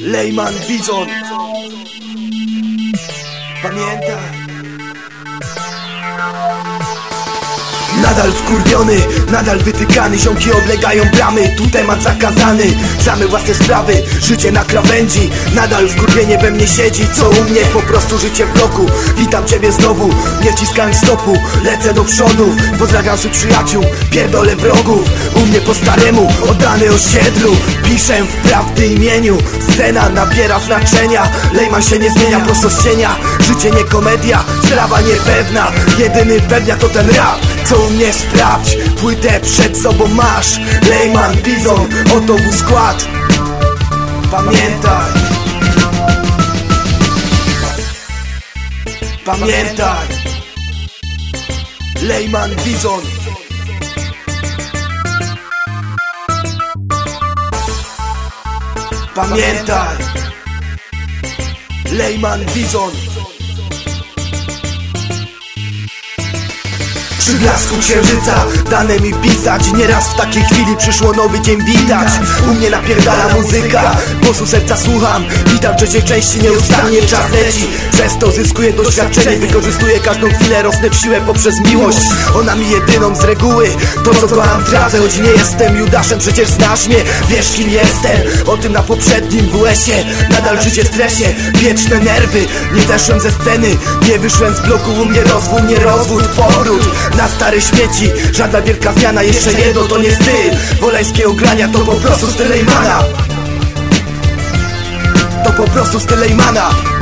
Lejman Bizon. Pamiętaj Nadal wkurwiony, nadal wytykany Ziomki oblegają bramy, tu temat zakazany Same własne sprawy, życie na krawędzi. Nadal wkurwienie we mnie siedzi Co u mnie, po prostu życie w bloku. Witam ciebie znowu, nie wciskałem stopu Lecę do przodu, pozdrawiam swych przyjaciół Pierdolę wrogów, u mnie po staremu Oddany osiedlu, piszę w prawdy imieniu Scena nabiera znaczenia. Lejman się nie zmienia, prosto z cienia Życie nie komedia, sprawa niepewna. Jedyny pewnia to ten rap. Co mnie sprawdź, płytę przed sobą masz. Lejman, Bizon, oto był skład. Pamiętaj. Pamiętaj. Lejman, Bizon. Pamiętaj. Lejman, Bizon Przy blasku księżyca dane mi pisać. Nieraz w takiej chwili przyszło nowy dzień widać. U mnie napierdala muzyka Głosu serca słucham. Witam trzeciej części nieustannie czas leci. Przez to zyskuję doświadczenie Wykorzystuję każdą chwilę Rosnę w siłę poprzez miłość. Ona mi jedyną z reguły. To co kocham tracę Choć nie jestem Judaszem Przecież znasz mnie. Wiesz kim jestem. O tym na poprzednim WS-ie Nadal życie w stresie. Wieczne nerwy. Nie zeszłem ze sceny. Nie wyszłem z bloku. U mnie rozwój, nie rozwód Powrót na stare śmieci Żadna wielka zmiana, jeszcze jedno to nie styl. Wolańskie ogrania to po prostu styl Lejmana To po prostu styl Lejmana